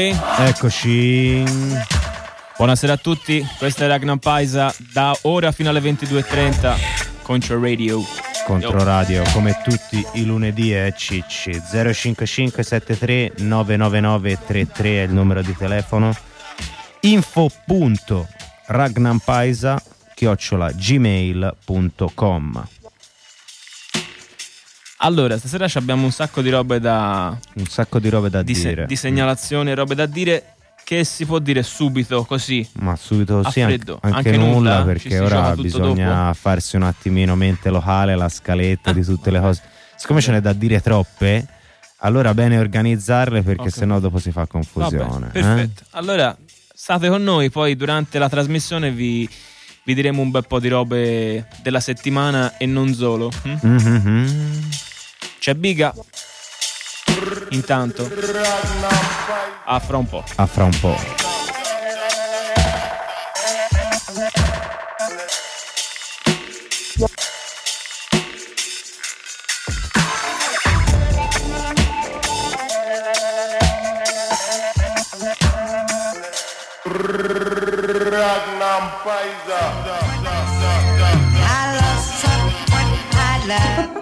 Eccoli. Eccoci. Buonasera a tutti, questa è Ragnar Paisa da ora fino alle 22.30 Contro Radio. Contro radio, come tutti i lunedì è Cicci 05573 999 33 è il numero di telefono info.ragnampaisa chiocciola gmail.com allora, stasera abbiamo un sacco di robe da. Un sacco di robe da di dire. Se, di segnalazioni, robe da dire che si può dire subito così. Ma subito sì, freddo. anche, anche nulla, nulla perché ora bisogna dopo. farsi un attimino mente locale, la scaletta di tutte le cose. Siccome ce n'è da dire troppe, allora bene organizzarle perché Okay. sennò dopo si fa confusione. Vabbè, eh? perfetto. Allora, state con noi, poi durante la trasmissione vi, vi diremo un bel po' di robe della settimana e non solo. hm? Mhm. C'è Biga. Intanto, a fra un po'. A fra un po'. Paiza. I lost someone I love.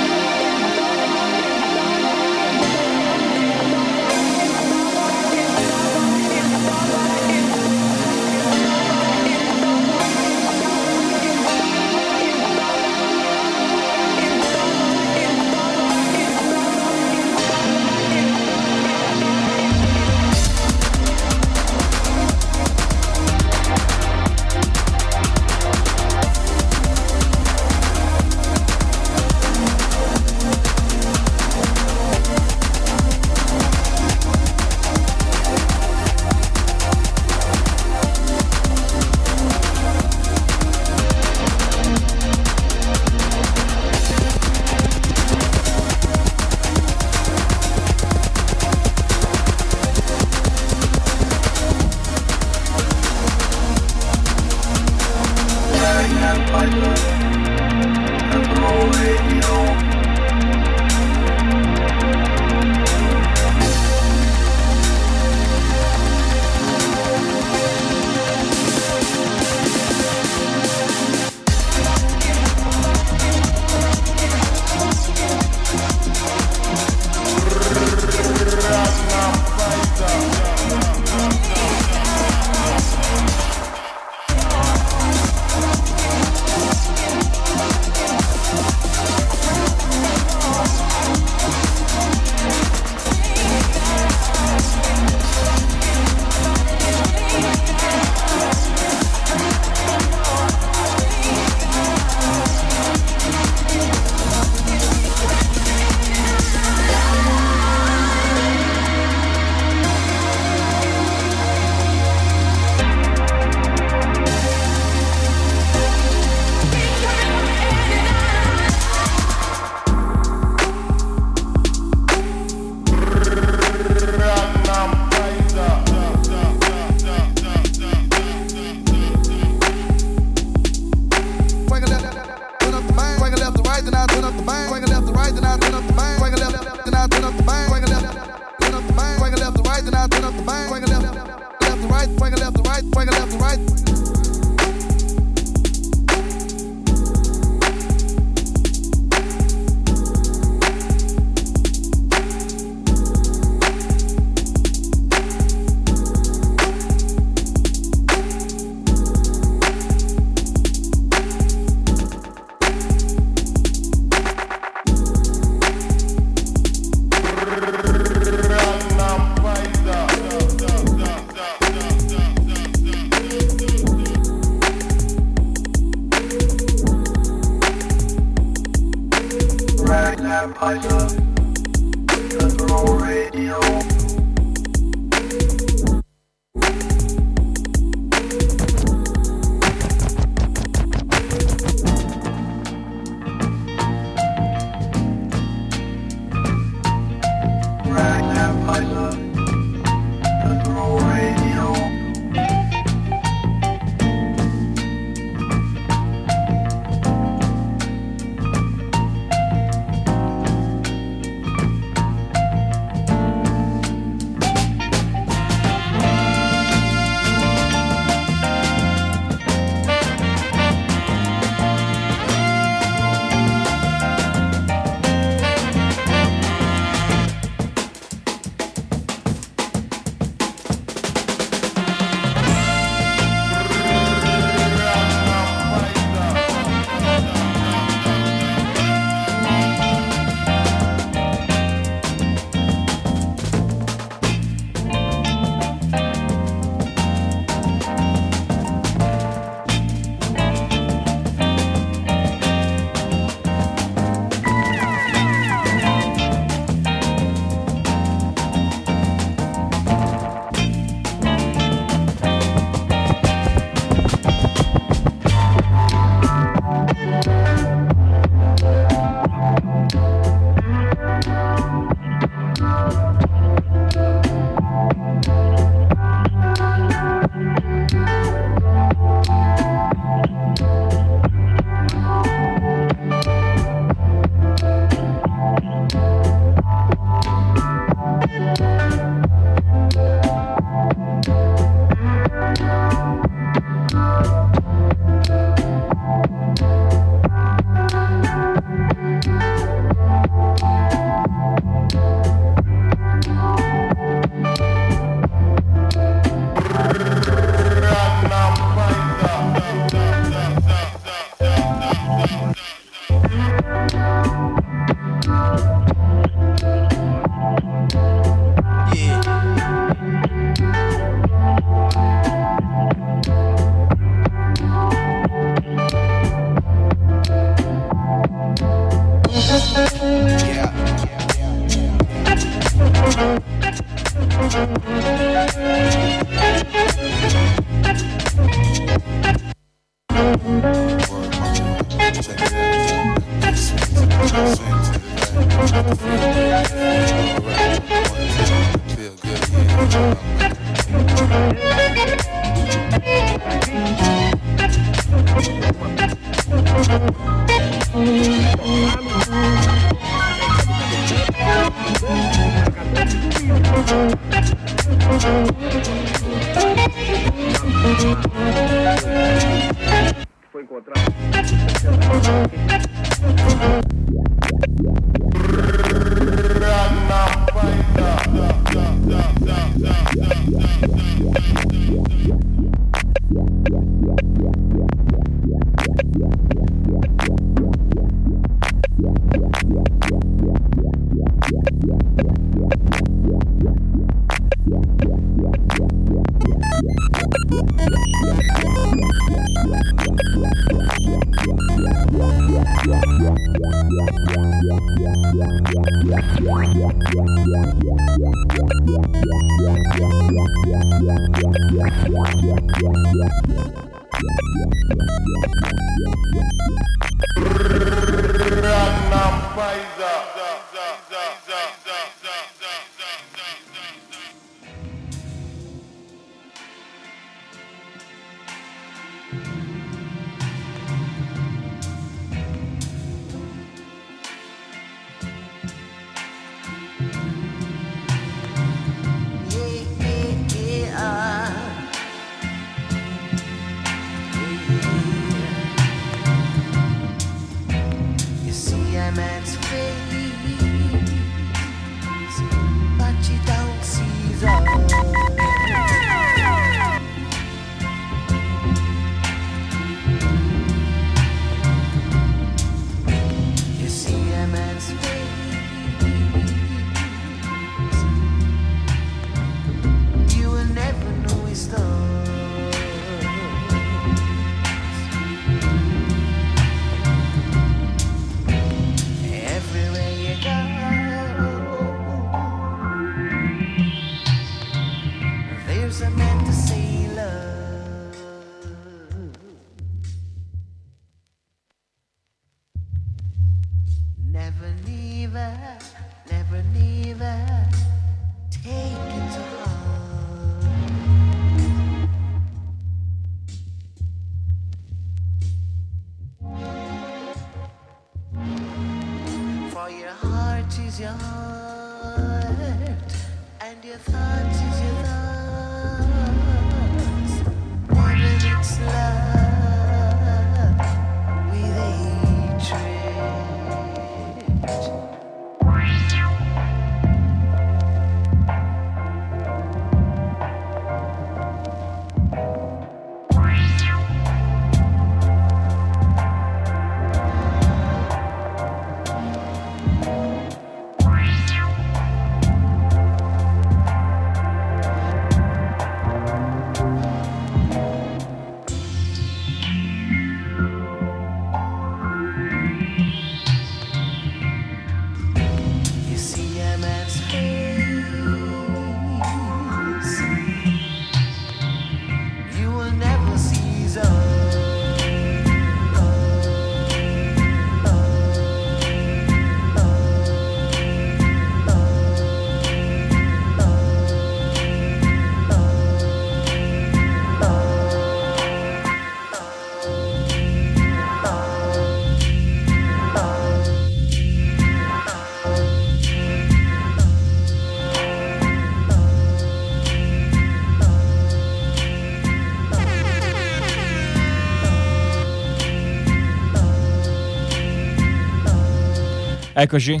Eccoci.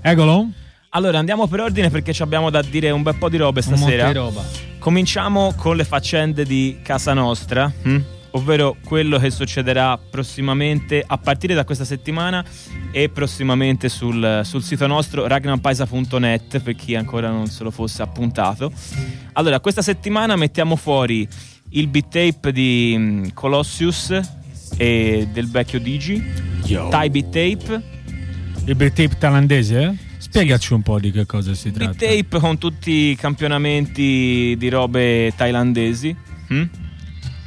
Eccolo. Allora andiamo per ordine perché ci abbiamo da dire un bel po' di robe Un monte stasera. di roba. Cominciamo con le faccende di casa nostra, hm? ovvero quello che succederà prossimamente a partire da questa settimana e prossimamente sul, sul sito nostro ragnampaisa.net per chi ancora non se lo fosse appuntato. Allora, questa settimana mettiamo fuori il beat tape di mm, Colossius e del vecchio Digi, Thai beat tape, Il beat tape thailandese? Spiegaci un po' di che cosa si tratta. beat tape con tutti i campionamenti di robe thailandesi. hm?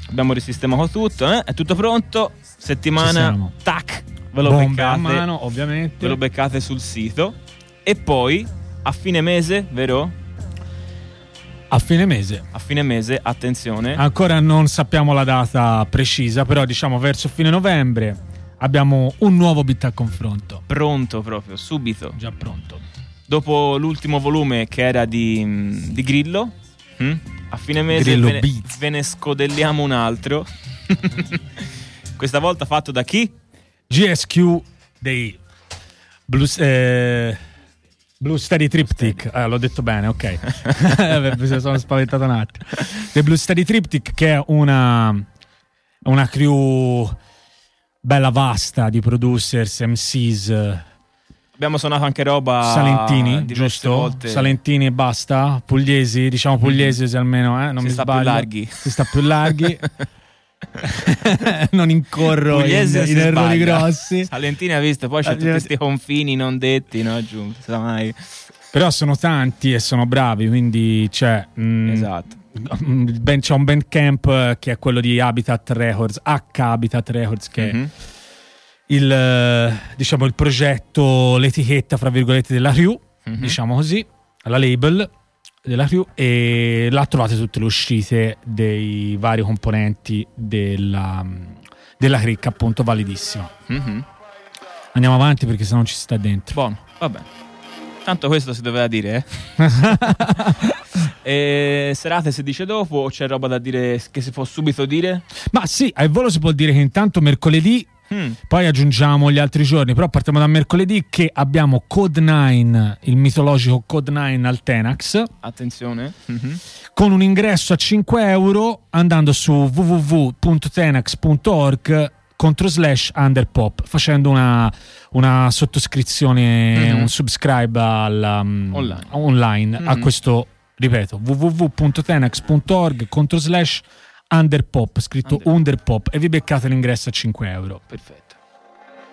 Abbiamo risistemato tutto, eh? è tutto pronto. Settimana, tac, ve lo, beccate, mano, ovviamente. ve lo beccate sul sito. E poi a fine mese, vero? a fine mese. A fine mese, attenzione, Ancora non sappiamo la data precisa, però diciamo verso fine novembre abbiamo un nuovo beat a confronto. pronto proprio, subito. Già pronto. Dopo l'ultimo volume che era di, di Grillo, hm? a fine mese ve ne, ve ne scodelliamo un altro. Questa volta fatto da chi? GSQ dei Blue, eh, Blue Steady Triptych. Ah, l'ho detto bene, ok. Mi sono spaventato un attimo. The Blue Steady Triptych, che è una, una crew bella vasta di producers, MCs, Abbiamo suonato anche roba Salentini, giusto? volte. Salentini e basta. Pugliesi, diciamo pugliesi se almeno, eh? non Si mi sta più sbaglio. larghi. Si sta più larghi. non incorro in, Pugliese si in errori sbaglia. grossi. Salentini ha visto, poi c'è tutti eh, questi confini non detti, no? Giù, mai. Però sono tanti e sono bravi, quindi c'è. mm, Esatto. ben- c'è un bandcamp eh, che è quello di Habitat Records, H Habitat Records, che è Mhm. il, eh, diciamo, il progetto, l'etichetta, fra virgolette, della Rue, Mhm. diciamo così, la label della Rue, e là trovate tutte le uscite dei vari componenti della, della cricca, appunto, validissima. Mhm. Andiamo avanti perché sennò non ci si sta dentro. Buono, vabbè. Tanto questo si doveva dire, eh? e serate si dice dopo o c'è roba da dire che si può subito dire? Ma sì, al volo si può dire che intanto mercoledì Hmm. Poi aggiungiamo gli altri giorni, però partiamo da mercoledì che abbiamo Code 9, il mitologico Code 9 al Tenax, Attenzione. Mhm. con un ingresso a 5 euro andando su www.tenax.org contro slash underpop facendo una, una sottoscrizione, Mhm. un subscribe al, um, Online. online a Mhm. questo, ripeto, www.tenax.org contro slash underpop, scritto Under- underpop e vi beccate l'ingresso a 5 euro. Perfetto.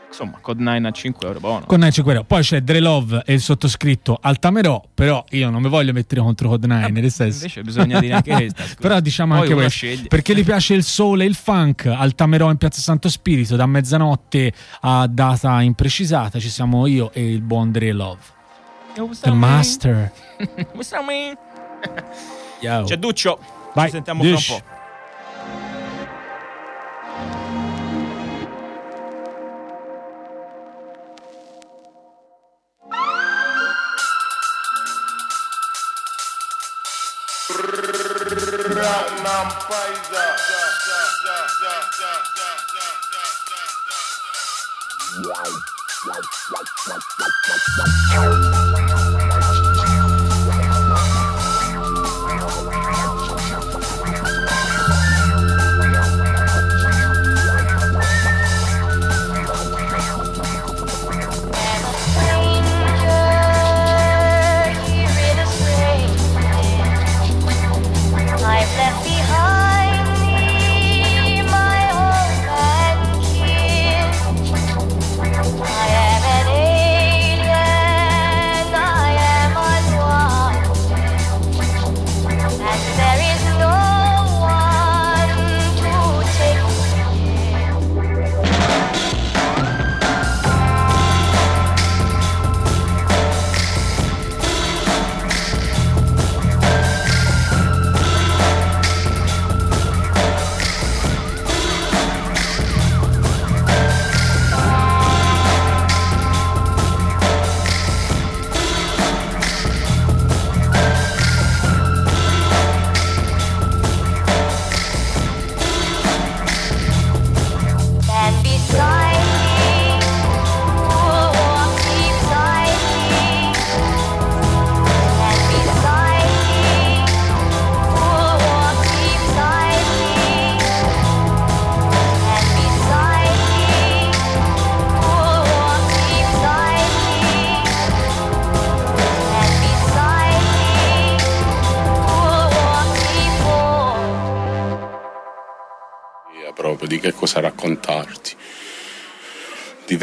Insomma, Code 9 a 5 euro, buono. Con 9 5 euro. Poi c'è Dre Love e il sottoscritto Altamerò, però io non mi voglio mettere contro Code 9, nel senso. Invece bisogna dire anche questa. Però diciamo Poi anche questo sceglie. perché gli piace il soul e il funk. Altamerò in Piazza Santo Spirito da mezzanotte a data imprecisata. Ci siamo io e il buon Dre Love, Yo, what's the master. What's up, man? Yo. C'è Duccio. Vai, Ci sentiamo fra un po'. Ragnar Pfizer. I've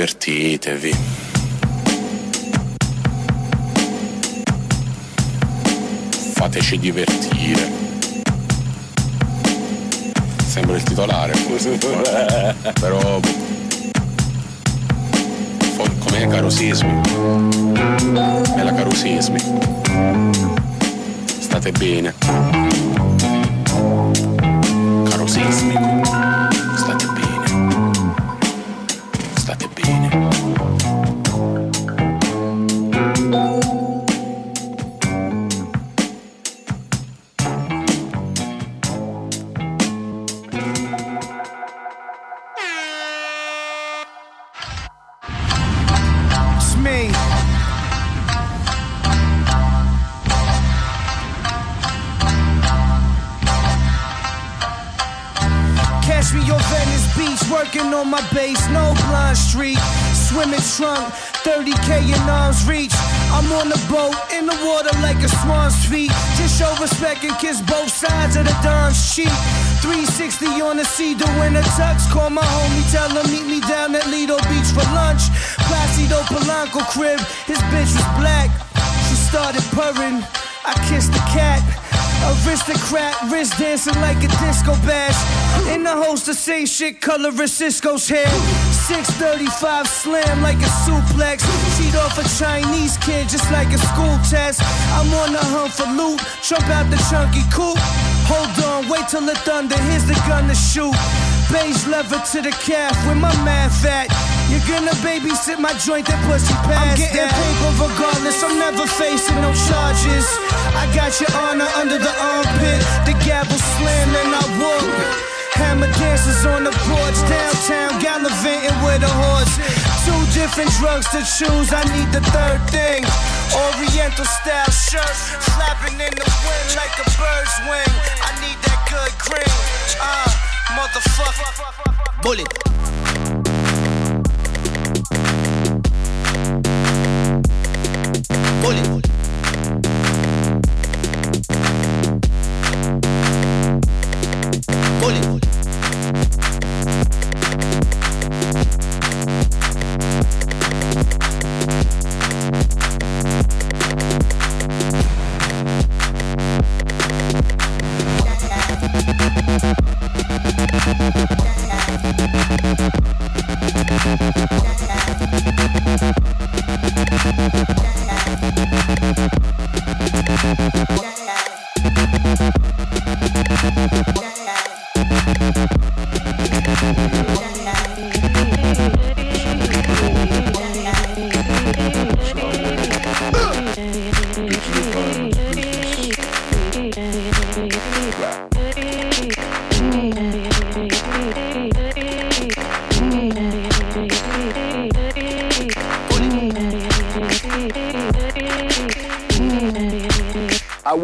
Divertitevi. Fateci divertire. Sembra il titolare, però. Com'è caro Sismi? È la caro Sismi. State bene. Caro Sismi. Trunk, 30k in arms reach. I'm on the boat, in the water like a swan's feet. Just show respect and kiss both sides of the Don's cheek. 360 on the sea, doing a tux. Call my homie, tell him meet me down at Lido Beach for lunch. Placido Polanco crib, his bitch was black. She started purring, I kissed the cat. Aristocrat, wrist dancing like a disco bash. In the host, the same shit color as Cisco's hair. 635 slam like a suplex. Cheat off a Chinese kid just like a school test. I'm on the hunt for loot. Jump out the chunky coupe. Hold on, wait till the thunder. Here's the gun to shoot. Beige lever to the calf with my math at. You're gonna babysit my joint that pussy past I'm getting paper regardless, I'm never facing no charges. I got your honor under the armpit. The gavel slam and I walk. Hammer dancers on the porch downtown, gallivanting with a horse. Two different drugs to choose, I need the third thing. Oriental style shirt, flapping in the wind like a bird's wing. I need that good grin. Uh, motherfucker. Bullet.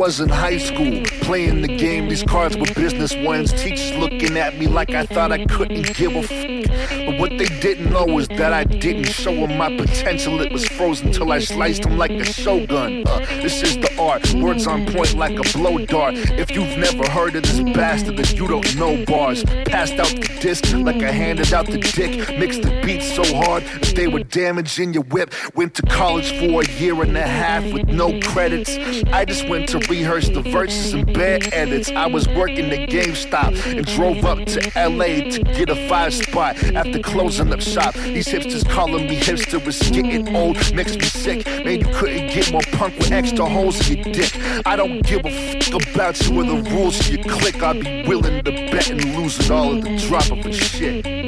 Was in high school playing the game. These cards were business ones. Teachers looking at me like I thought I couldn't give a f. But what they didn't know was that I didn't show them my potential. It was frozen till I sliced them like a shogun. Uh, this is the art. Words on point like a blow dart. If you've never heard of this bastard, then you don't know bars. Passed out the disc like I handed out the dick. Mixed the beat so hard they were damaging your whip. Went to college for a year and a half with no credits. I just went to rehearse the verses and bad edits. I was working at GameStop and drove up to LA to get a five spot after closing up shop. These hipsters calling me hipster was getting old, makes me sick. Man, you couldn't get more punk with extra holes in your dick. I don't give a fuck about you or the rules of your click. I'd be willing to bet and lose it all at the drop of a shit.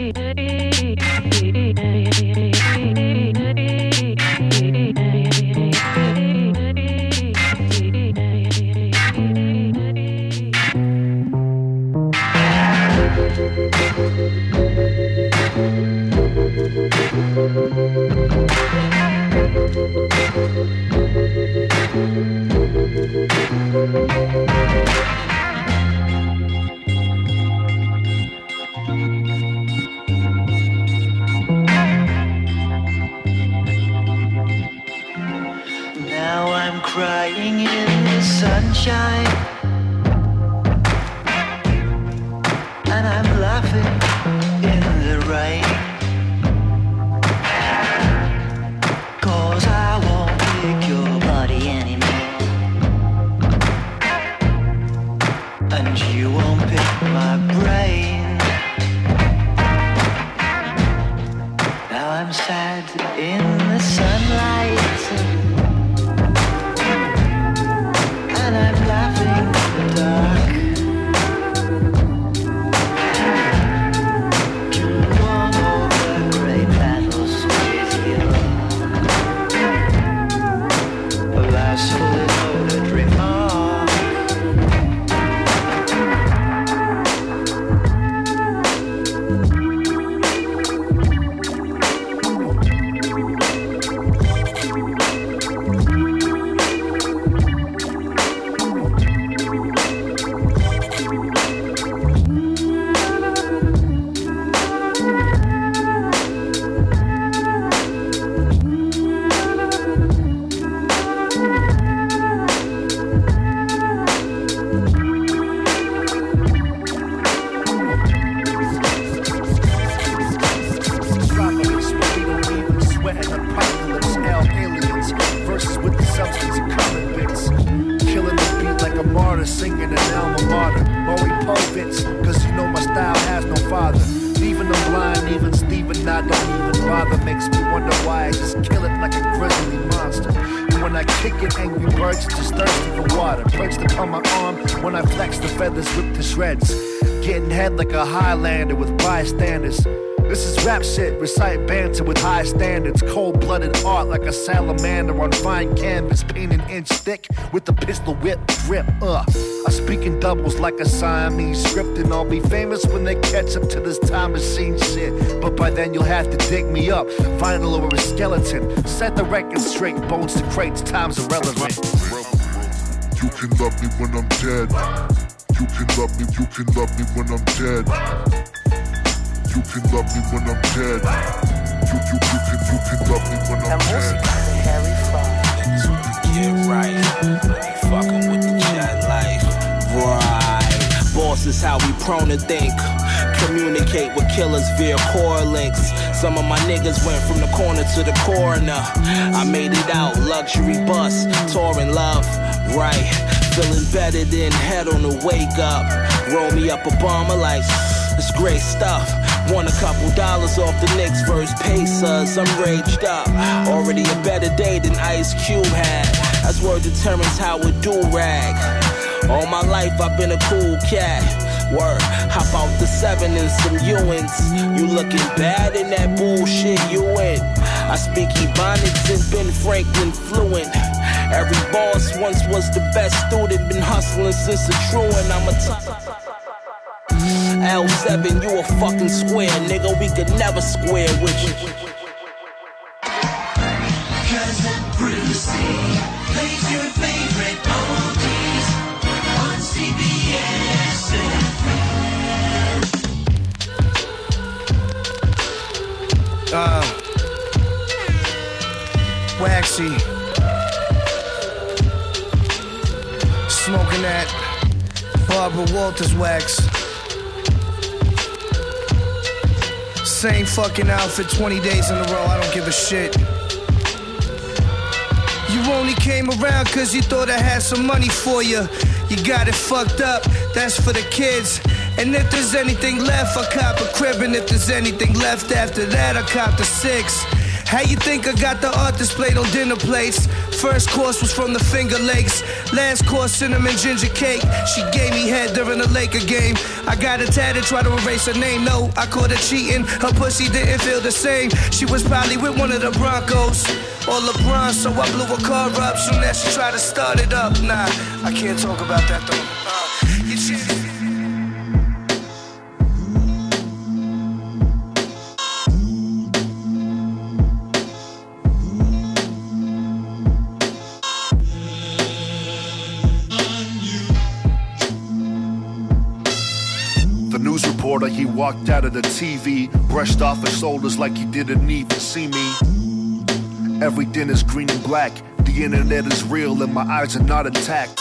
Crying in the sunshine. And I'm laughing in the rain. Be famous when they catch up to this time machine shit. But by then you'll have to dig me up, vinyl or a skeleton. Set the record straight, bones to crates, time's irrelevant. You can love me when I'm dead. You can love me, you can love me when I'm dead. You can love me when I'm dead. You, you, you can, you can love me when I'm dead. Get right. Ain't fucking Boss is how we prone to think. Communicate with killers via core links. Some of my niggas went from the corner to the coroner. I made it out, luxury bus, touring love. Right. Feeling better than head on the wake up. Roll me up a bomber like, it's great stuff. Won a couple dollars off the Knicks verse Pacers. I'm raged up. Already a better day than Ice Cube had. As word determines how it do rag. All my life I've been a cool cat. Word, hop out the seven and some Ewins. You looking bad in that bullshit you in. I speak Ebonics and Ben Franklin fluent. Every boss once was the best student. Been hustling since the truant. I'm a t- L7, you a fucking square, nigga. We could never square with you. Uh, waxy. Smoking that Barbara Walters wax. Same fucking outfit 20 days in a row, I don't give a shit. You only came around cause you thought I had some money for you. You got it fucked up, that's for the kids. And if there's anything left, I cop a crib. And if there's anything left after that, I cop the six. How you think I got the art displayed on dinner plates? First course was from the Finger Lakes. Last course, cinnamon ginger cake. She gave me head during the Laker game. I got a tatted, try to erase her name. No, I caught her cheating. Her pussy didn't feel the same. She was probably with one of the Broncos or LeBron, so I blew her car up. Soon as she tried to start it up. Nah, I can't talk about that though. Uh, news he walked out of the TV, brushed off his shoulders like he didn't even see me. Everything is green and black, the internet is real and my eyes are not intact.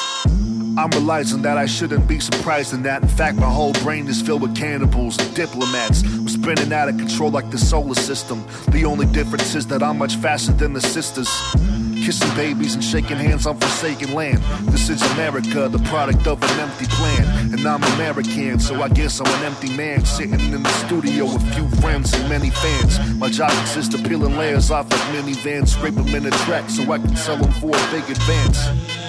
I'm realizing that I shouldn't be surprised in that. In fact, my whole brain is filled with cannibals and diplomats. I'm spinning out of control like the solar system. The only difference is that I'm much faster than the sisters. Kissing babies and shaking hands on forsaken land. This is America, the product of an empty plan. And I'm American, so I guess I'm an empty man sitting in the studio with few friends and many fans. My job consists of peeling layers off like minivans, scrape them in a track so I can sell them for a big advance.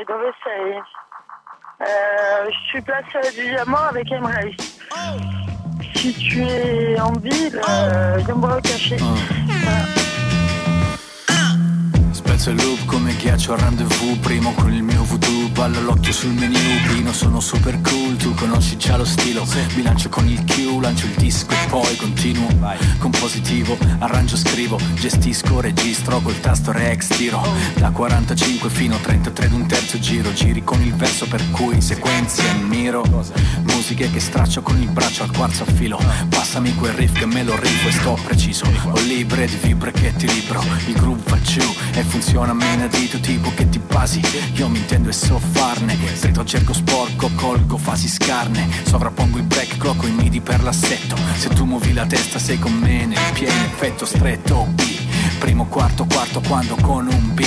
et Dovesei. Euh, je suis placée du diamant avec Emre. Oh. Si tu es en ville, euh, viens me cacher. Ah. Voilà. Il loop come ghiaccio al rendezvous Primo con il mio voodoo Ballo l'occhio sul menu Pino sono super cool Tu conosci già lo stilo Bilancio con il Q Lancio il disco e poi continuo Con positivo Arrangio scrivo Gestisco registro Col tasto Rex tiro Da 45 fino a 33 d'un terzo giro Giri con il verso per cui sequenzi e miro Musiche che straccio con il braccio al quarzo a filo Passami quel riff che me lo riffo e sto preciso Ho libre di vibre che ti libro Il groove va giù e funziona a mena di tuo tipo che ti basi. Io mi intendo e so farne. Stretto cerco sporco, colgo fasi scarne. Sovrappongo il break, clocco i midi per l'assetto. Se tu muovi la testa sei con me nel pieno effetto stretto. B Primo quarto quarto quando con un beat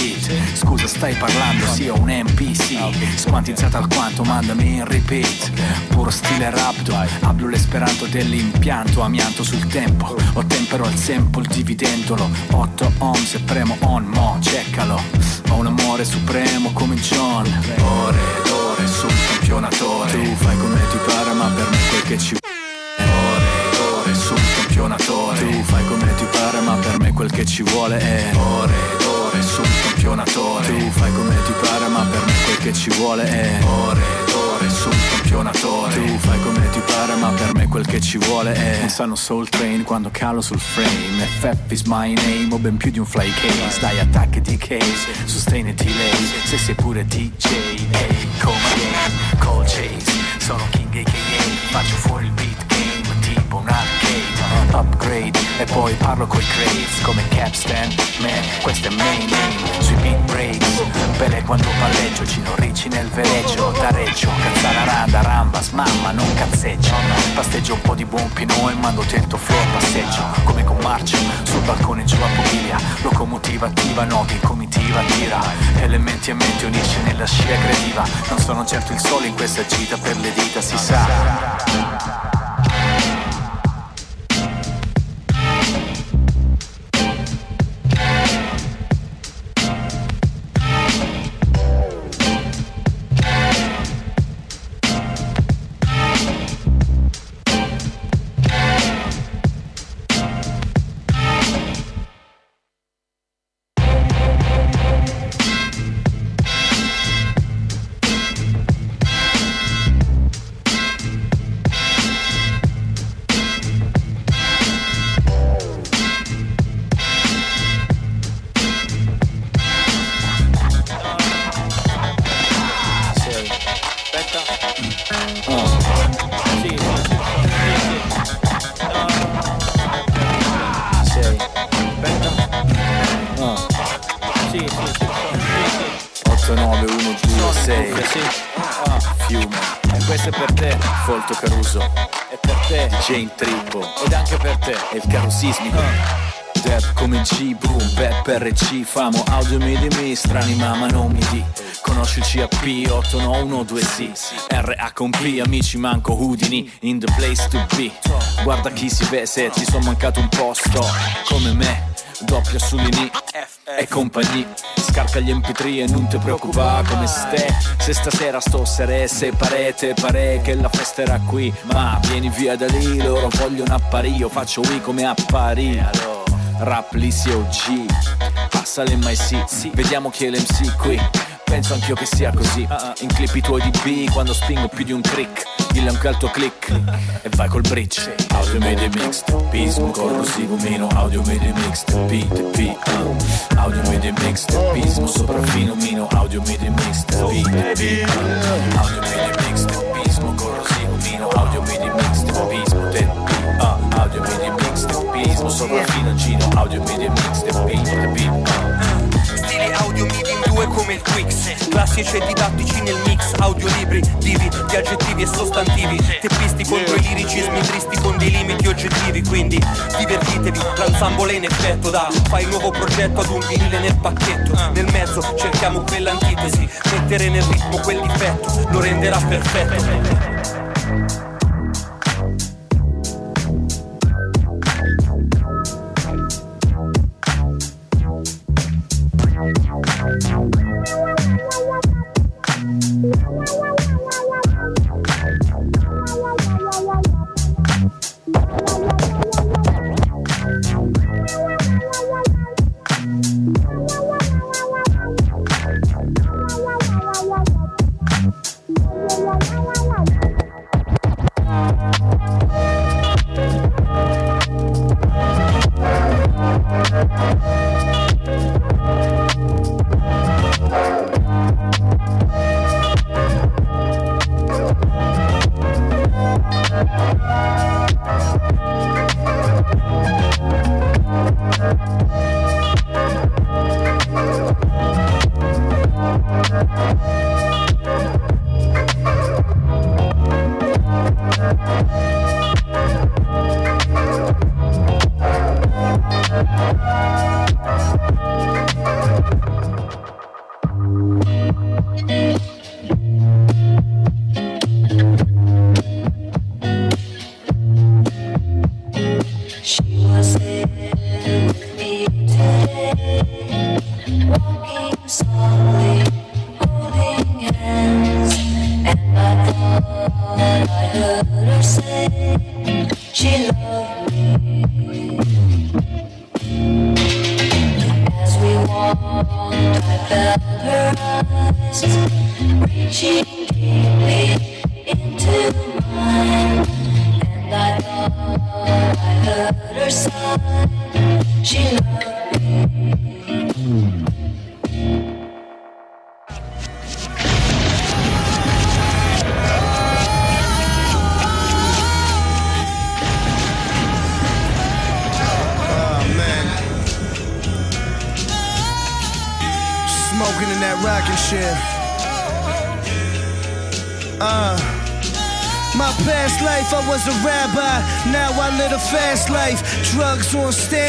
Scusa stai parlando, sì ho un NPC Squantizzata alquanto, mandami in repeat. Puro stile rapto Hablo l'esperanto dell'impianto Amianto sul tempo. Ho tempero al sample dividendolo. 8 ohm se premo on mo Ceccalo Ho un amore supremo come John. Ore ed ore sul campionatore. Tu fai come ti pare ma per me quel che ci Ore ore sul campionatore. Tu fai come ti pare ma per me quel che ci vuole è Ore ore sul campionatore. Tu fai come ti pare ma per me quel che ci vuole è Ore ed ore sul campionatore. Tu fai come ti pare ma per me quel che ci vuole è Un sano soul train quando calo sul frame. FF is my name o ben più di un fly case. Dai attack e decay, sosteniti lei. Se sei pure DJ, hey, come again Call chase, sono king aka Faccio fuori il beat. game un arcade. Upgrade e poi parlo coi crates Come capstan, man, questo è main name Sui beat breaks, belle quando palleggio Gino ricci nel veleggio, tareggio Cazzara randa, rambas, mamma non cazzeggio. Pasteggio un po' di buon pinot e mando tento flow a passeggio. Come con marcio, sul balcone giù a Popilia Locomotiva attiva, noti in comitiva tira. Elementi e mente unisce nella scia creativa. Non sono certo il solo in questa gita per le dita si sa RC Famo audio mi, strani ma non mi di. Conosci il CAP 89126 RA con P, amici manco Houdini. In the place to be. Guarda chi si vede se ti sono mancato un posto. Come me Doppia sull'ini e compagni Scarca gli mp3 e non ti preoccupa come ste. Se stasera sto sere se parete pare che la festa era qui. Ma vieni via da lì, loro vogliono apparire. Io faccio I come appari Rap Lisi OG Passa l'MIC Vediamo chi è l'MC qui. Penso anch'io che sia così. In clip i tuoi DB quando spingo più di un click Dillo anche al tuo click. E vai col bridge. Audio media mixed Pismo corrosivo meno Audio media mixed Beat P uh. Audio media mixed Pismo sopraffino meno Audio media mixed Beat P uh. Audio media mixed Pismo sopraffino Gino Audio media mixed Beat P uh. Stili audio midi in due come il Twix. Classici e didattici nel mix Audiolibri, divi, di aggettivi e sostantivi. Teppisti contro i liricismi tristi con dei limiti oggettivi. Quindi divertitevi, l'ensemble in effetto da Fai il nuovo progetto ad un vinile nel pacchetto. Nel mezzo cerchiamo quell'antitesi Mettere nel ritmo quel difetto Lo renderà perfetto reaching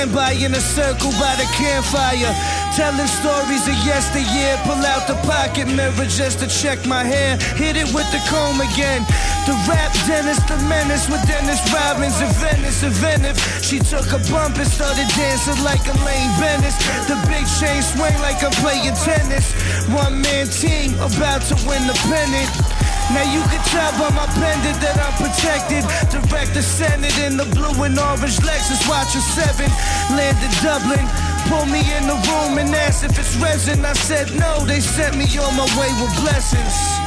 on standby in a circle by the campfire. Telling stories of yesteryear. Pull out the pocket mirror just to check my hair. Hit it with the comb again. The rap dentist, the menace with Dennis Robbins in Venice, inventive. She took a bump and started dancing like Elaine Bennis. The big chain swing like I'm playing tennis. One man team about to win the pennant. Now you can tell by my pendant that I'm protected. Direct Senate in the blue and orange Lexus. Watch a seven, land in Dublin. Pull me in the room and asked if it's resin. I said no, they sent me on my way with blessings.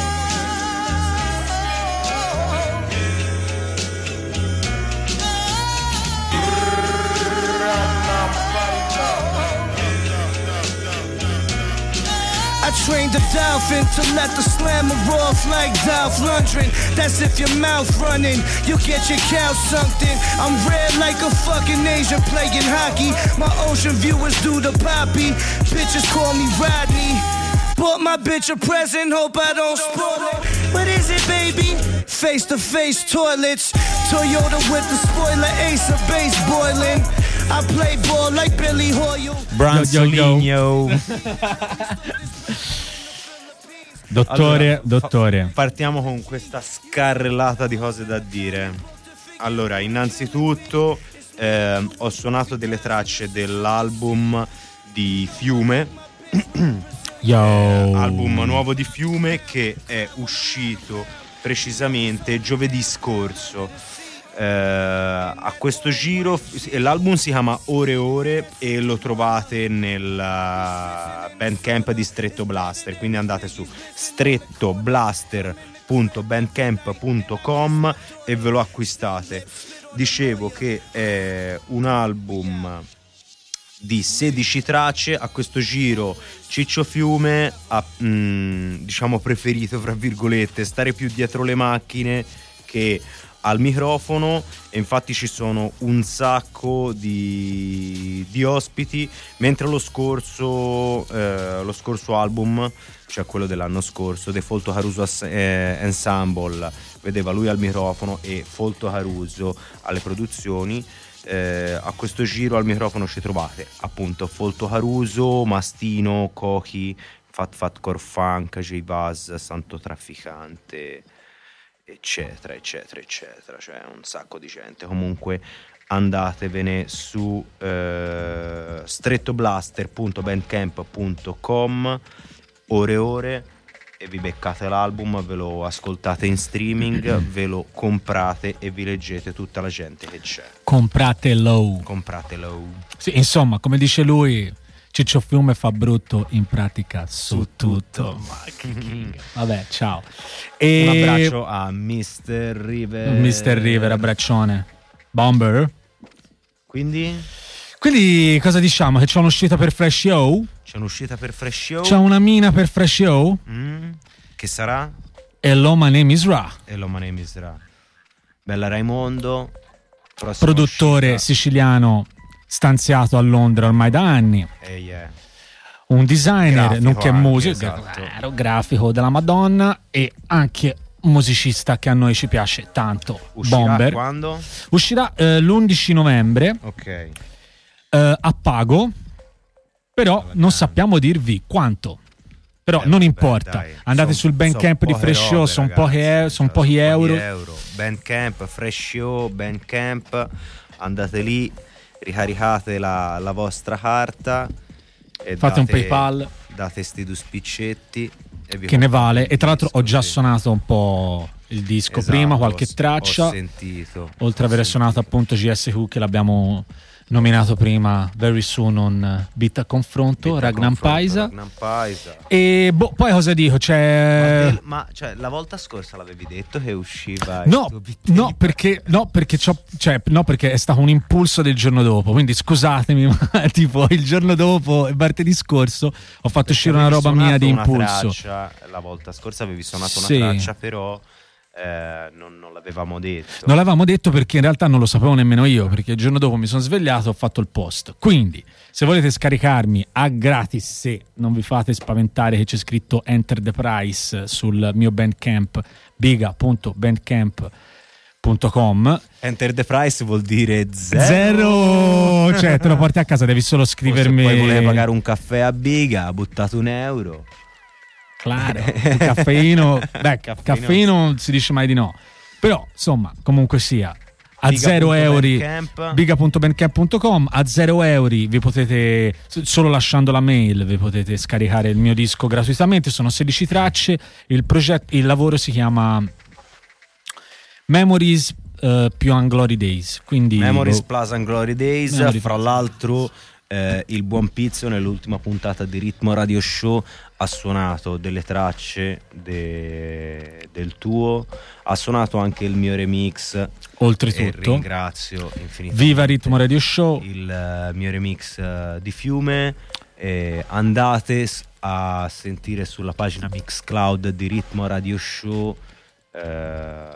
Trained a dolphin to let the slammer off like Dolph Lundgren. That's if your mouth running, you get your cow sunk in. I'm red like a fucking Asian playing hockey. My ocean viewers do the poppy. Bitches call me Rodney. Bought my bitch a present, hope I don't spoil it. What is it, baby? Face to face toilets. Toyota with the spoiler, ace of base boiling. I play ball like Billy Hoyle. Bransolino. Dottore, Allora, dottore. partiamo con questa scarrellata di cose da dire. Allora, innanzitutto ehm, ho suonato delle tracce dell'album di Fiume. Yo. Eh, album nuovo di Fiume che è uscito precisamente giovedì scorso. Eh, a questo giro l'album si chiama Ore Ore e lo trovate nel eh, bandcamp di Stretto Blaster. Quindi andate su strettoblaster.bandcamp.com e ve lo acquistate. Dicevo che è un album di 16 tracce. A questo giro Ciccio Fiume ha mm, diciamo preferito fra virgolette stare più dietro le macchine che al microfono e infatti ci sono un sacco di, di ospiti mentre lo scorso, eh, lo scorso album cioè quello dell'anno scorso The Folto Caruso eh, Ensemble vedeva lui al microfono e Folto Caruso alle produzioni eh, a questo giro al microfono ci trovate appunto Folto Caruso, Mastino, Koki, Fat Fat Corfunk, J-Buzz, Santo Trafficante eccetera eccetera eccetera cioè un sacco di gente comunque andatevene su eh, strettoblaster.bandcamp.com ore ore e vi beccate l'album, ve lo ascoltate in streaming, ve lo comprate e vi leggete tutta la gente che c'è. Compratelo. Compratelo. Sì, insomma, come dice lui, Ciccio Fiume fa brutto in pratica su tutto. Ma che figa. Vabbè, ciao. E... Un abbraccio a Mr. River. Mr. River, abbraccione. Bomber. Quindi Quindi cosa diciamo? Che c'è un'uscita per Fresh Show? c'è un'uscita per Fresh Show. C'è una mina per Fresh Show? Mm, che sarà? Hello, my name is Ra. Hello, my name is Ra. Bella Raimondo. Produttore uscita. siciliano stanziato a Londra ormai da anni. Eh, yeah. Un designer, Grafico nonché anche, musico, esatto. ero grafico della Madonna e anche musicista che a noi ci piace tanto. Uscirà Bomber. quando? Uscirà eh, l'11 novembre Ok. eh, a pago, però non sappiamo dirvi quanto. Però non importa, dai, andate son- sul bandcamp di Fresh Show, sono pochi, e- son pochi son euro. Bandcamp, Fresh Show, Bandcamp, andate lì, ricaricate la, la vostra carta e Fate un date- PayPal. Date sti due spiccetti che ne vale. E tra l'altro ho già suonato un po' il disco Esatto, prima, ho qualche s- traccia. ho sentito, Oltre ad aver suonato appunto GSQ che l'abbiamo nominato prima Very Soon on Beat a Confronto, Ragnar Paisa. Ragnar Paisa. E boh, poi cosa dico? C'è... Ma, ma, cioè, la volta scorsa l'avevi detto che usciva No, no, perché, no, perché cioè, no, perché è stato un impulso del giorno dopo. Quindi scusatemi, ma tipo il giorno dopo, martedì scorso, ho fatto uscire una roba mia di impulso. traccia, la volta scorsa avevi suonato Sì. una traccia, però eh, non, non l'avevamo detto. Non l'avevamo detto perché in realtà non lo sapevo nemmeno io, perché il giorno dopo mi sono svegliato e ho fatto il post. Quindi, se volete scaricarmi a gratis, se non vi fate spaventare che c'è scritto Enter the Price sul mio bandcamp, biga.bandcamp.com. Enter the price vuol dire zero. Zero! Cioè, te lo porti a casa, devi solo O se scrivermi. poi volevi pagare un caffè a Biga, ha buttato un euro. Claro, il caffeino, beh, Caffeino. caffeino non si dice mai di no. Però, insomma, comunque sia, a Biga 0 punto euro bandcamp. biga.bandcamp.com a 0 euro vi potete solo lasciando la mail vi potete scaricare il mio disco gratuitamente sono 16 tracce il, progetto, il lavoro si chiama Memories eh, più Anglory Days quindi Memories boh, Plus and Glory Days. Memory fra l'altro, eh, il buon Pizzo nell'ultima puntata di Ritmo Radio Show ha suonato delle tracce de- del tuo, ha suonato anche il mio remix. Oltretutto. Ringrazio infinitamente. Viva Ritmo Radio Show. Il eh, mio remix eh, di Fiume. Eh, andate a sentire sulla pagina Mixcloud di Ritmo Radio Show eh,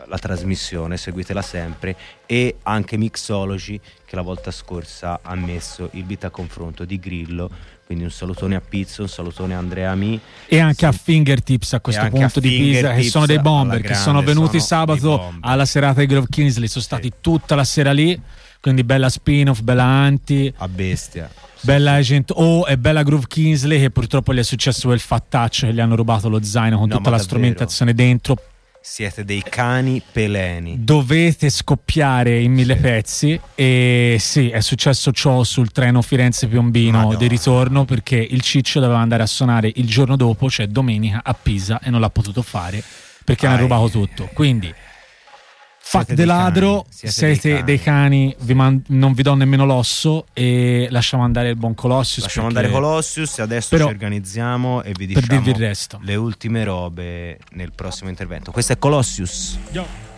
la trasmissione, seguitela sempre e anche Mixology che la volta scorsa ha messo il beat a confronto di Grillo quindi un salutone a Pizzo, un salutone a Andrea Mi e anche a Fingertips a questo punto di Pisa che sono dei bomber alla che sono grande, venuti sono sabato alla serata di Grove Kingsley sono stati tutta la sera lì. Quindi bella spin-off bella anti a bestia. Bella Agent O e bella Groove Kingsley che purtroppo gli è successo quel fattaccio che gli hanno rubato lo zaino con No, tutta la davvero. strumentazione dentro siete dei cani peleni. Dovete scoppiare in mille pezzi e sì è successo ciò sul treno Firenze-Piombino di ritorno perché il Ciccio doveva andare a suonare il giorno dopo cioè domenica a Pisa e non l'ha potuto fare perché hanno Ai. rubato tutto. Quindi fuck de ladro cani, siete siete, dei dei cani, vi man- non vi do nemmeno l'osso e lasciamo andare il buon Colossius Lasciamo perché- andare Colossius e adesso Però- ci organizziamo e vi per diciamo dirvi il resto. le ultime robe nel prossimo intervento. Questo è Colossius. Yeah.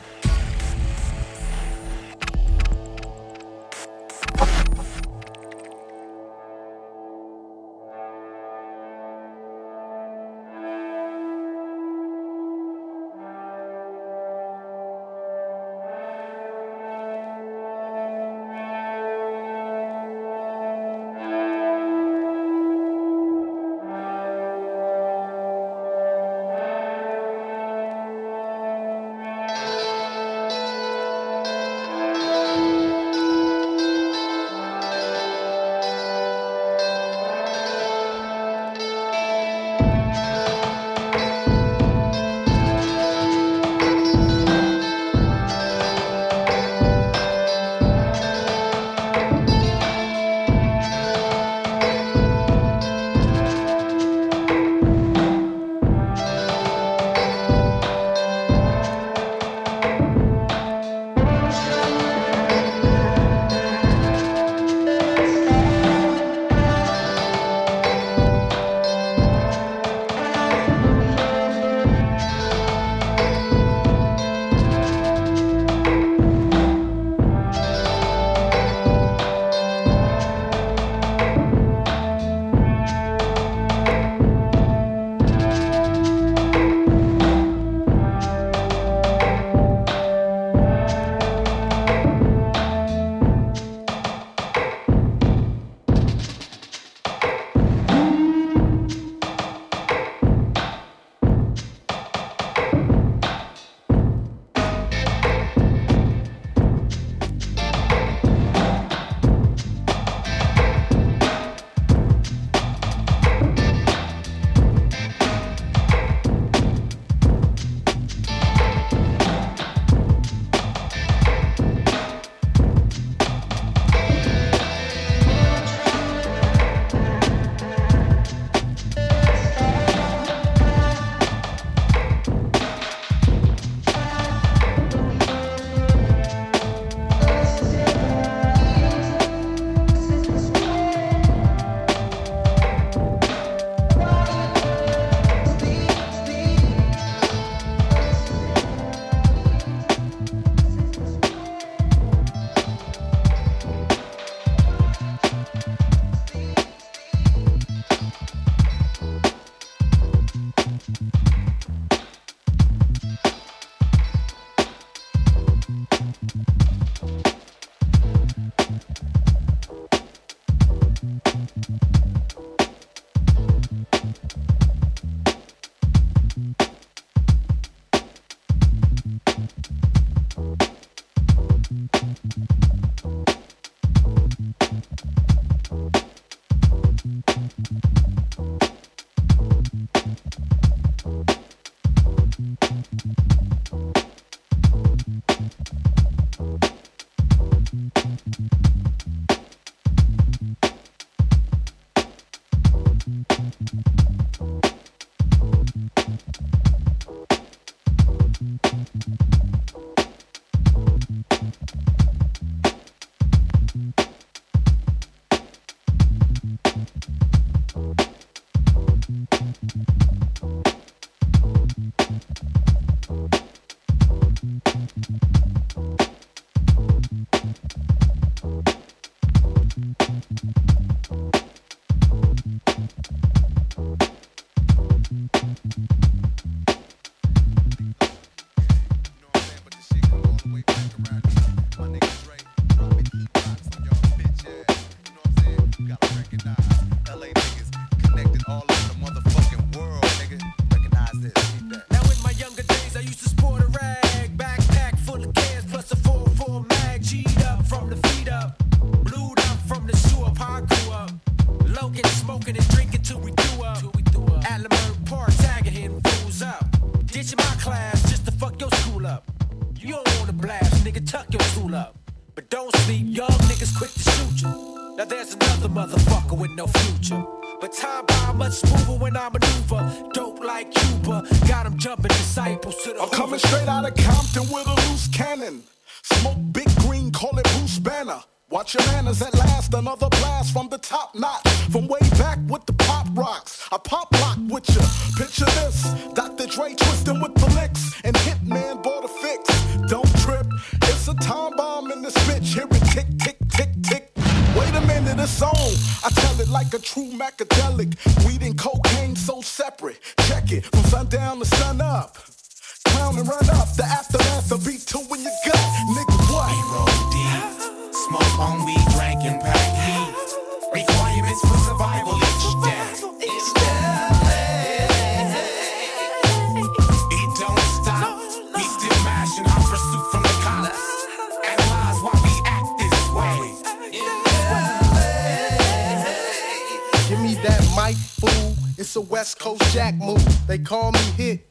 It's a West Coast Jack move. They call me hit.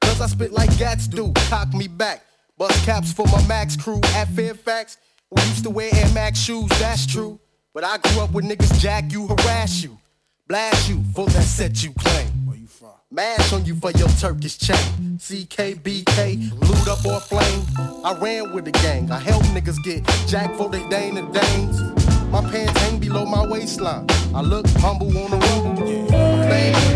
Cause I spit like gats do. Cock me back. Bust caps for my Max crew at Fairfax. We used to wear Air Max shoes, that's true. But I grew up with niggas jack you, harass you. Blast you for that set you claim. Mash on you for your Turkish chain. CKBK, loot up or flame. I ran with the gang. I helped niggas get jack for they Dane and Danes. My pants hang below my waistline. I look humble on the rumble. Yeah baby.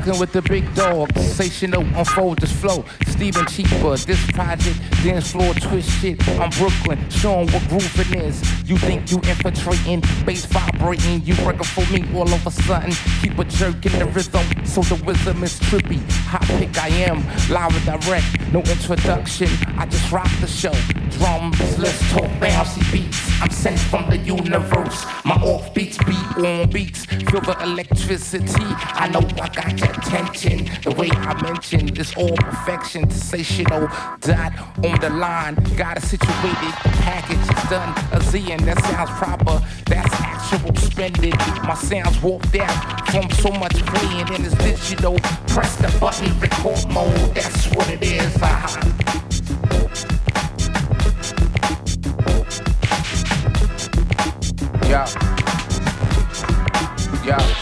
You rockin' with the big dog, sensational, unfold this flow. Steven Cheaper, this project, dance floor twist shit. I'm Brooklyn, showing what grooving is. You think you infiltrating, bass vibrating, you working for me all of a sudden. Keep a jerk in the rhythm, so the wisdom is trippy. Hot pick I am, live and direct, no introduction. I just rock the show. Drums, let's talk bouncy beats. I'm sent from the universe. My off beats beat on beats. Feel the electricity. I know I got your attention. The way I mentioned is all perfection. Sensational dot on the line. Got it situated. Package done. A Z and that sounds proper. That's actual spending. My sounds warped out from so much playing in this digital. Press the button, record mode. That's what it is. Uh-huh. Yeah. Yeah.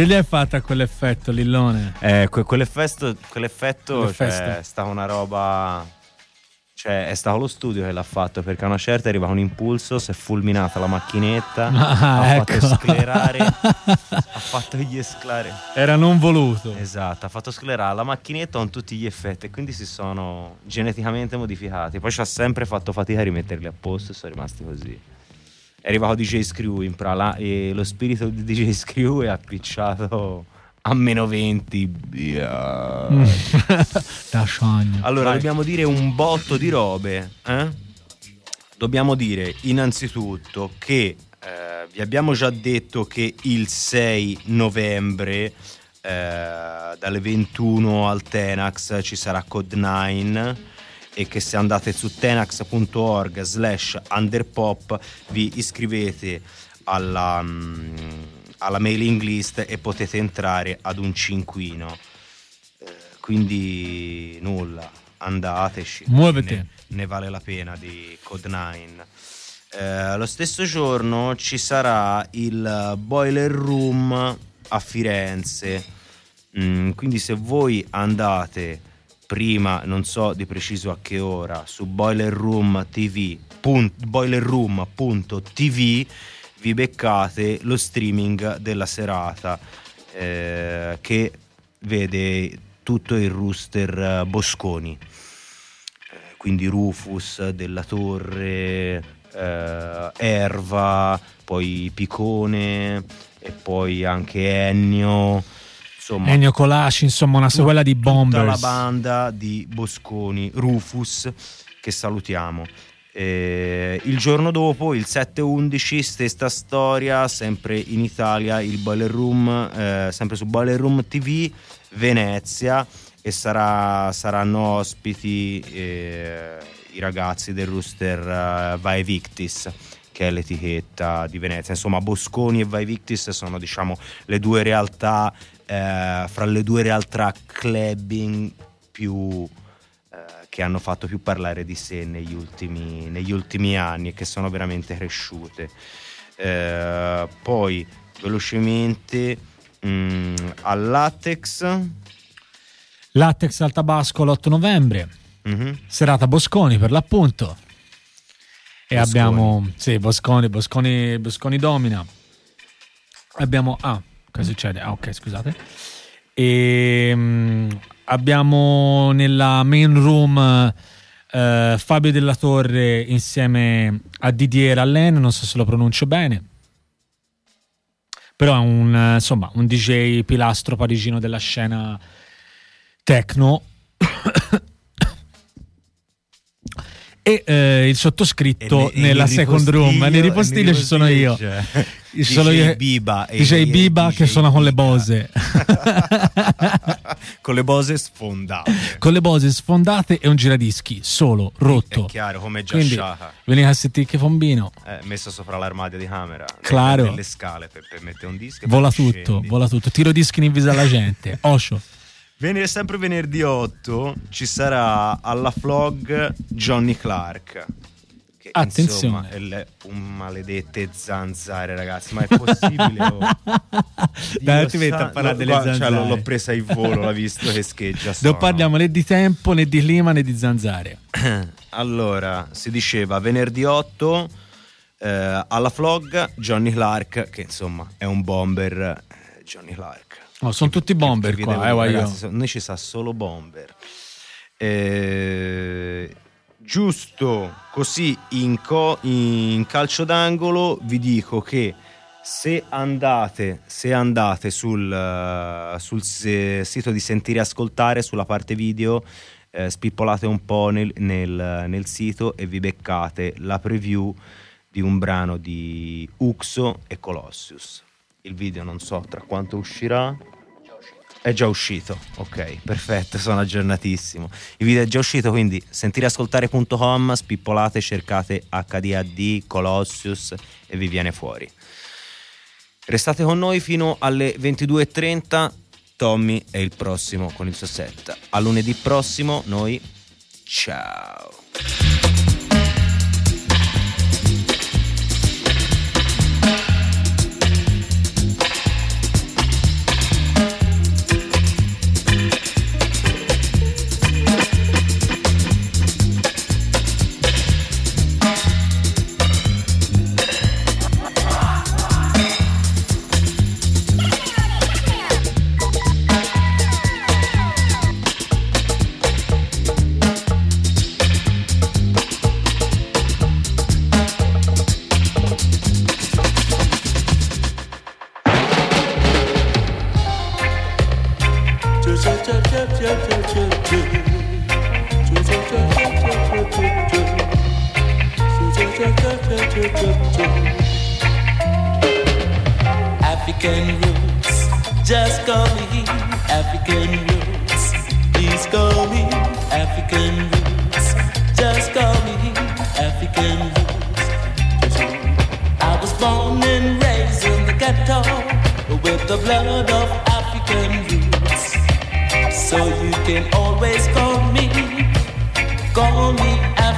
Che gli hai fatto a quell'effetto, Lillone? Eh, que- quell'effetto, quell'effetto cioè, è stata una roba. Cioè, è stato lo studio che l'ha fatto perché a una certa arriva un impulso, si è fulminata la macchinetta, Ah, ha ecco. fatto sclerare, ha fatto gli sclare. Era non voluto. Esatto, ha fatto sclerare la macchinetta con tutti gli effetti e quindi si sono geneticamente modificati. Poi ci ha sempre fatto fatica a rimetterli a posto e sono rimasti così. È arrivato DJ Screw in prala e lo spirito di DJ Screw è appicciato a meno 20. Via. Mm. da sciagno. Allora, Vai. dobbiamo dire un botto di robe. eh? Dobbiamo dire innanzitutto che eh, vi abbiamo già detto che il 6 novembre eh, dalle 21 al Tenax ci sarà Code 9 e che se andate su tenax.org slash underpop vi iscrivete alla, mm, alla mailing list e potete entrare ad un cinquino. Eh, quindi nulla andateci. Muovete. ne, ne vale la pena di Code 9 Eh, lo stesso giorno ci sarà il Boiler Room a Firenze. Mm, quindi se voi andate prima non so di preciso a che ora su Boiler Room TV punt- boilerroom.tv vi beccate lo streaming della serata eh, che vede tutto il rooster eh, Bosconi Eh, quindi Rufus, Della Torre, eh, Erva, poi Picone e poi anche Ennio. Insomma, Ennio Colaci, insomma, una sequela di tutta la Bombers. banda di Bosconi, Rufus, che salutiamo. Eh, il giorno dopo, il 7-11, stessa storia, sempre in Italia, il Boiler Room, eh, sempre su Boiler Room TV, Venezia, e sarà- saranno ospiti eh, i ragazzi del rooster eh, Vai Victis che è l'etichetta di Venezia. Insomma, Bosconi e Vai Victis sono diciamo le due realtà eh, fra le due realtà clubbing più eh, che hanno fatto più parlare di sé negli ultimi, negli ultimi anni e che sono veramente cresciute. Eh, poi velocemente mm, al latex Latex al Tabasco l'8 novembre. Mhm. Serata Bosconi per l'appunto. E Bosconi. abbiamo. Sì, Bosconi, Bosconi, Bosconi domina. Abbiamo. Ah, cosa succede? Ah, ok, scusate. E, mm, abbiamo nella main room eh, Fabio Della Torre insieme a Didier Allen, non so se lo pronuncio bene. Però è un, eh, insomma, un DJ pilastro parigino della scena techno. e eh, il sottoscritto E ne- e nella nel second room. Nel ripostiglio ci sono io. Sono DJ io- Biba e- DJ Biba che suona con le bose. con le bose sfondate. con le bose sfondate e un giradischi solo, rotto. È chiaro, come già Quindi, Shaka. vieni a sentire che fombino. Eh, messo sopra l'armadio di camera Claro. nelle scale per, per mettere un disco Vola tutto, scendi. vola tutto. Tiro dischi in viso alla gente. Osho. Venere- sempre venerdì 8 ci sarà alla vlog Johnny Clark Attenzione. insomma è le- un maledette zanzare ragazzi ma è possibile oh? Dai, ti metti a parlare delle guarda, cioè, zanzare. l'ho, l'ho presa in volo l'ha visto che scheggia Non parliamo né di tempo, né di clima, né di zanzare. allora si diceva venerdì 8 eh, alla vlog Johnny Clark che insomma è un bomber eh, Johnny Clark Oh, sono tutti bomber Che qua, eh, ragazzi, noi ci sa solo bomber. Eh, giusto così in, co- in calcio d'angolo vi dico che se andate, se andate sul, eh, sul se- sito di Sentire Ascoltare, sulla parte video, eh, spippolate un po' nel, nel- nel sito e vi beccate la preview di un brano di Uxo e Colossius. Il video non so tra quanto uscirà. È già uscito, ok, perfetto, sono aggiornatissimo. Il video è già uscito, quindi sentireascoltare.com, spippolate, cercate HDAD, Colossius e vi viene fuori. Restate con noi fino alle 22.30, Tommy è il prossimo con il suo set. A lunedì prossimo, noi ciao.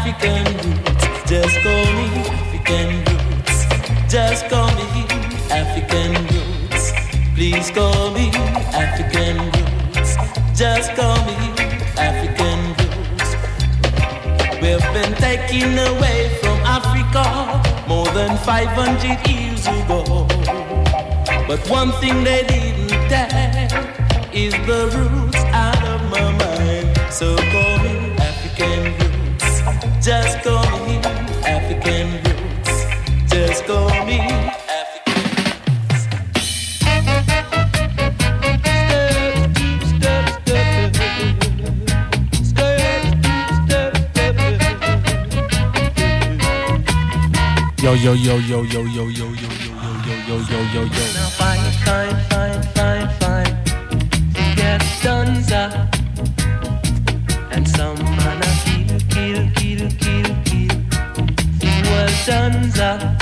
African roots, just call me African roots, just call me African roots. Please call me African roots, just call me African roots. We've been taken away from Africa more than 500 years ago. But one thing they didn't tell is the roots out of my mind. So call me. Just call me African roots. Just call me Yo yo yo yo yo yo yo yo yo yo yo yo yo yo. Now fine, fine, fine, fine, guns up.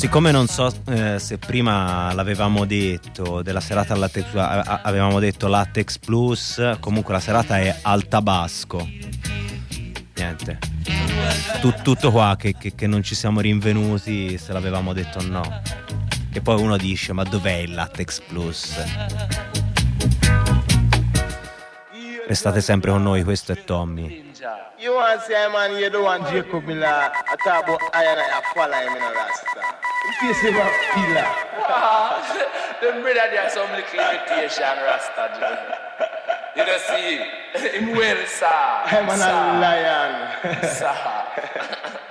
Siccome non so eh, se prima l'avevamo detto della serata latex, a- a- avevamo detto Latex Plus, comunque la serata è al tabasco. Niente. Tu- tutto qua che, che- che non ci siamo rinvenuti se l'avevamo detto o no. E poi uno dice ma dov'è il Latex Plus? Restate sempre con noi, questo è Tommy. You want to say, man, you don't want Jacob Miller. I talk about iron and I follow him in a rasta. In case you have pillar. Them brother there some little imitation Rasta. You don't see him well, sir. I'm an Sir. lion. Sir.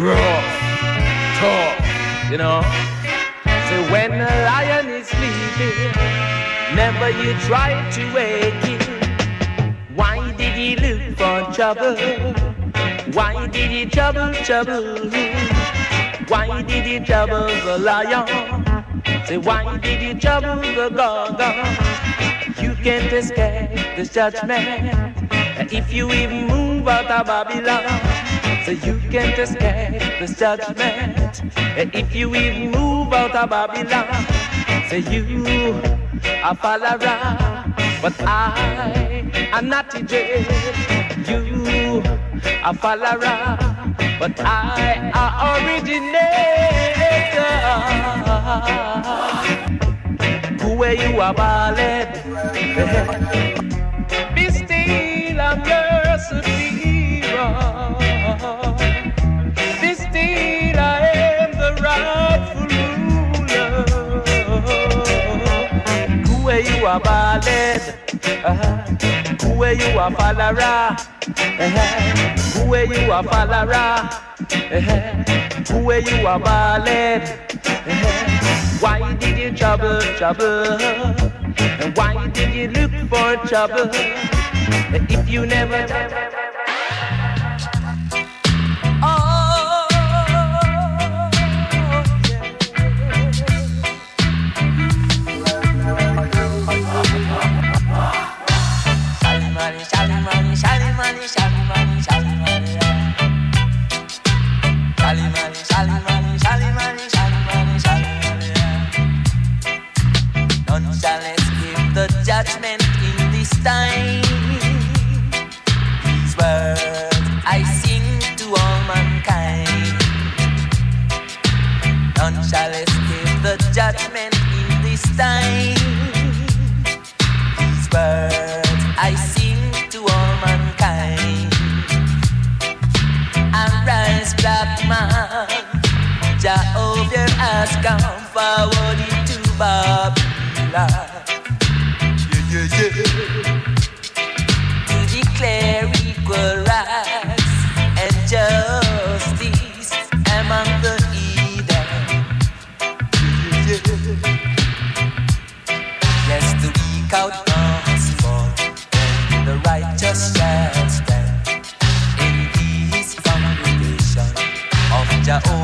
rough, tough, you know. So when a lion is sleeping, never you try to wake him. Why did he look for trouble? Why did he trouble, trouble? Why did he trouble the lion? Say, why did he trouble the gaga? You can't escape this judgment if you even move out of Babylon. So you can't escape this judgment if you even move out of Babylon. Say you are follower, but I am not a jail. You are follower, but I are originator. Who where you are ballad? Be still, I'm persevere. You are ballad? Uh-huh. Who where you uh-huh. are follower? Uh-huh. Who where you are? Who where you are ballad? Why did you trouble, trouble? And why did you look for trouble? Uh, if you never Shalimani, forward into Babylon. Yeah, yeah, yeah. To declare equal rights and justice among the heathen. Yeah, yeah. yeah. Lest the weak outcomes fall, and the righteous shall stand in this congregation of Jehovah.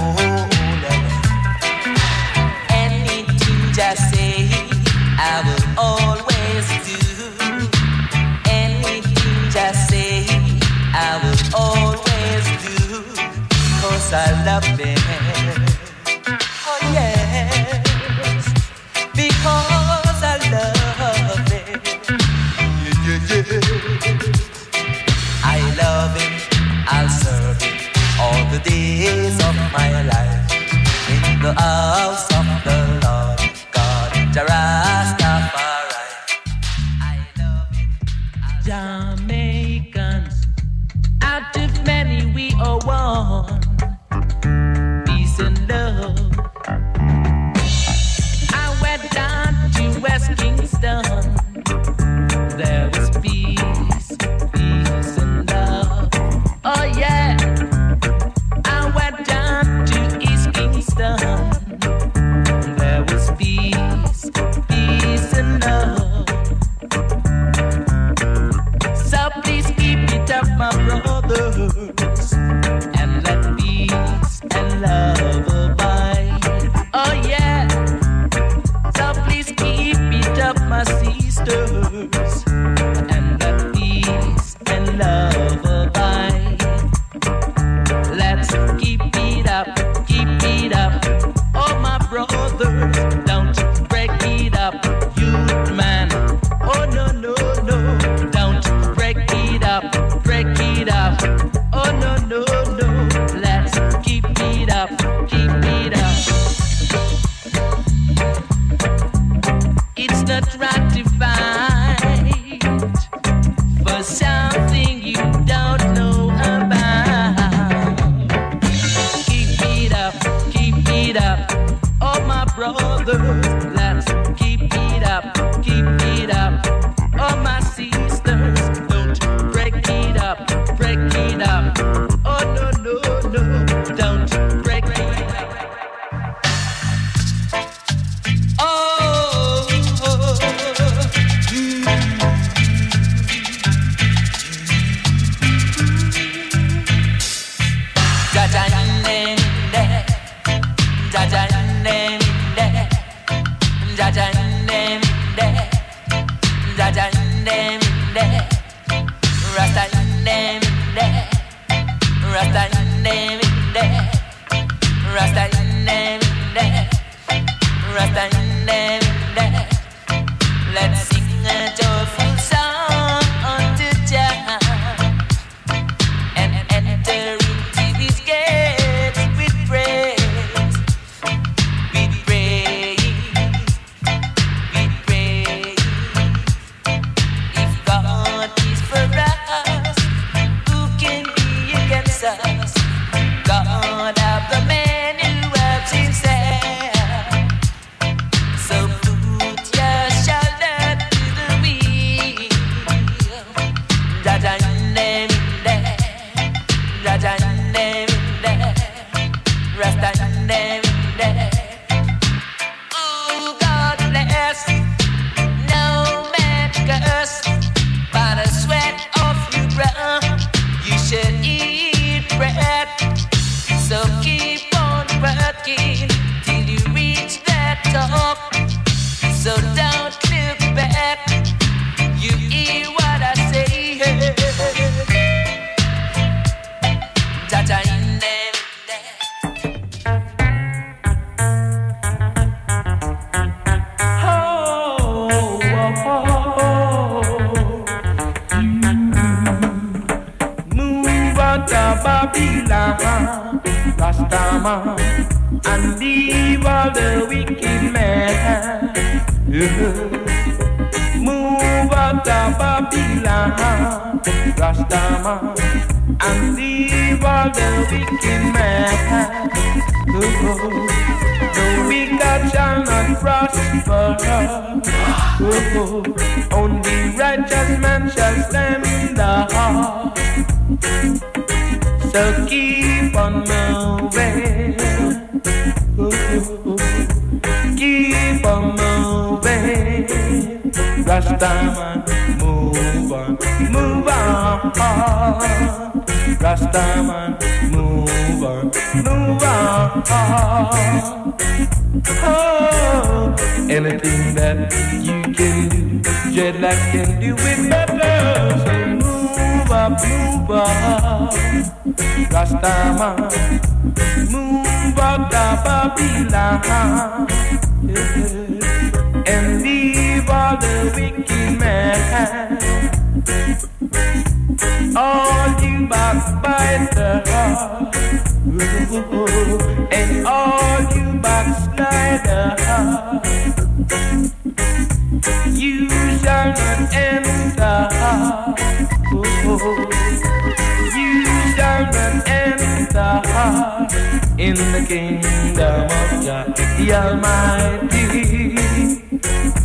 in the kingdom of God, the Almighty.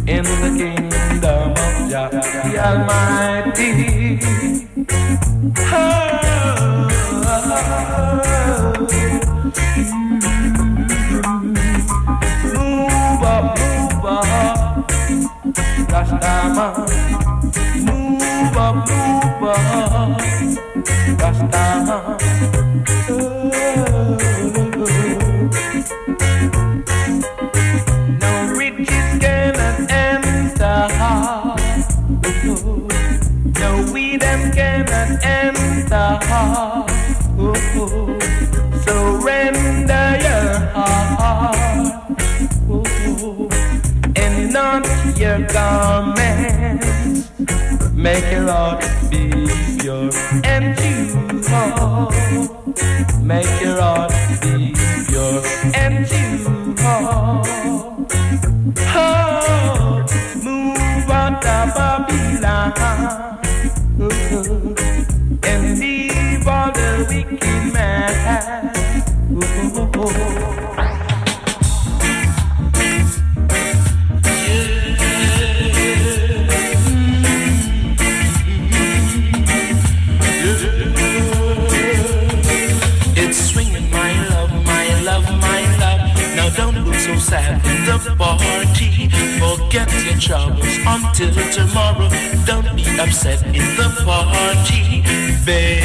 In the kingdom of God, the Almighty. Oh, Rastama, move up, move up, Rastama. Make your heart beat your empty heart. Make your set in the party. Baby.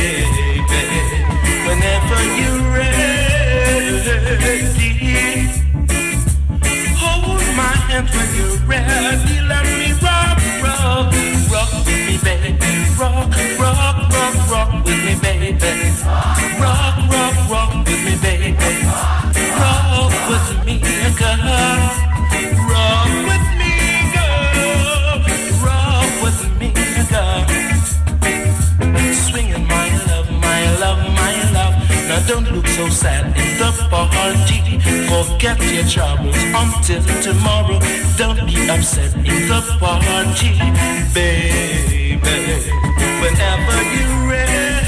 your troubles until tomorrow. Don't be upset in the party, baby. Whenever you're ready.